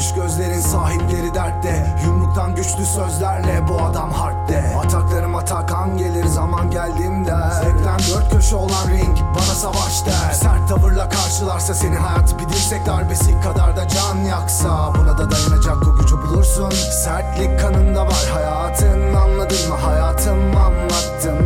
Yaşarmış gözlerin sahipleri dertte. Yumruktan güçlü sözlerle bu adam hardde Ataklarım atakan gelir zaman geldiğimde. Zevkten dört köşe olan ring bana savaş der. Sert tavırla karşılarsa seni hayat bir dirsek darbesi kadar da can yaksa. Buna da dayanacak o gücü bulursun. Sertlik kanında var hayatın anladın mı? Hayatım anlattım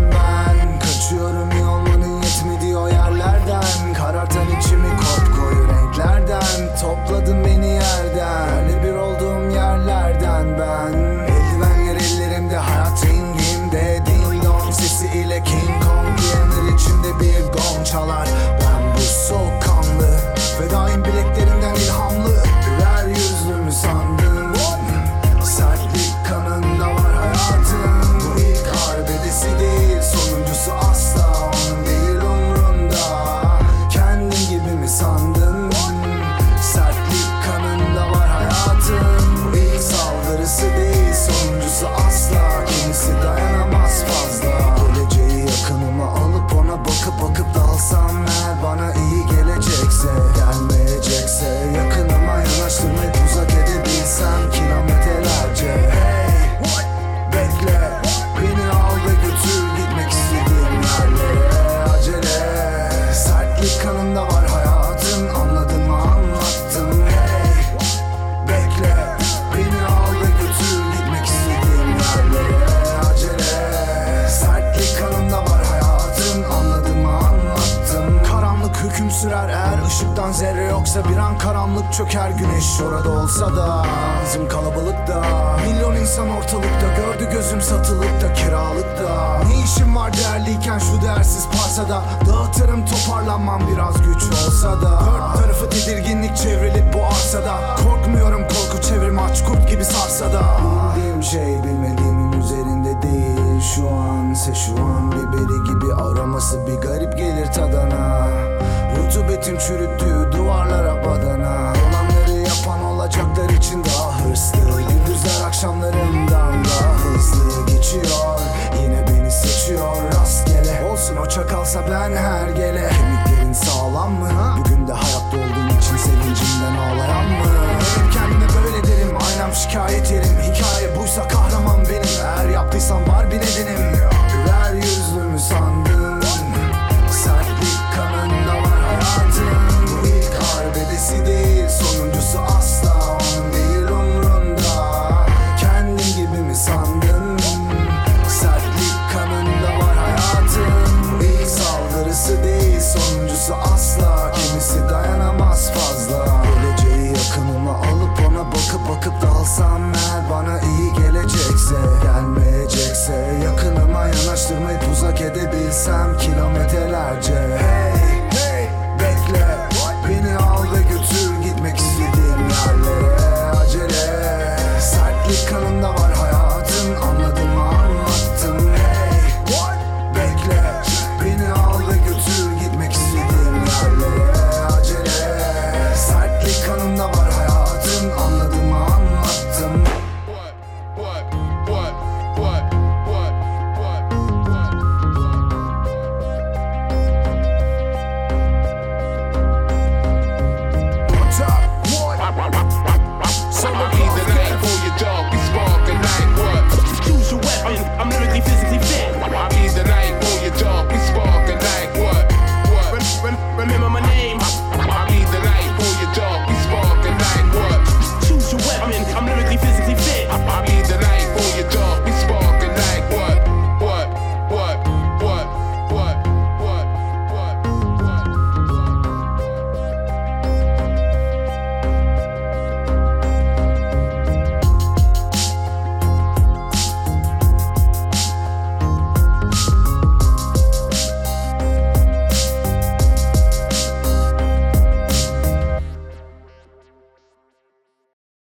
Sertlik kanında ışıktan zerre yoksa Bir an karanlık çöker güneş. Orada olsa da Bizim kalabalıkta Milyon insan ortalıkta gördü gözüm satılıkta kiralıkta Ne işim var değerliyken şu değersiz parsada? Dağıtırım toparlanmam biraz güç olsa da. Dört tarafı tedirginlik çevrilip bu arsada. Korkmuyorum korku çevirme aç kurt gibi sarsa da. Bildiğim şey bilmediğimin üzerinde değil. Şu an ise şu an biberi gibi aroması bir garip gelir tadana Rutubetin çürüttüğü duvarlara badana. Olanları yapan olacaklar için daha hırslı. Gündüzler akşamlarımdan daha hızlı geçiyor. Yine beni seçiyor rastgele. Olsun o çakalsa ben her gele. Kemiklerin sağlam mı? Bugün de hayatta olduğun için sevincimden ağlayan mı? Kendime böyle derim aynam şikayet yeri Birincisi değil sonuncusu asla. Kimisi dayanamaz. name.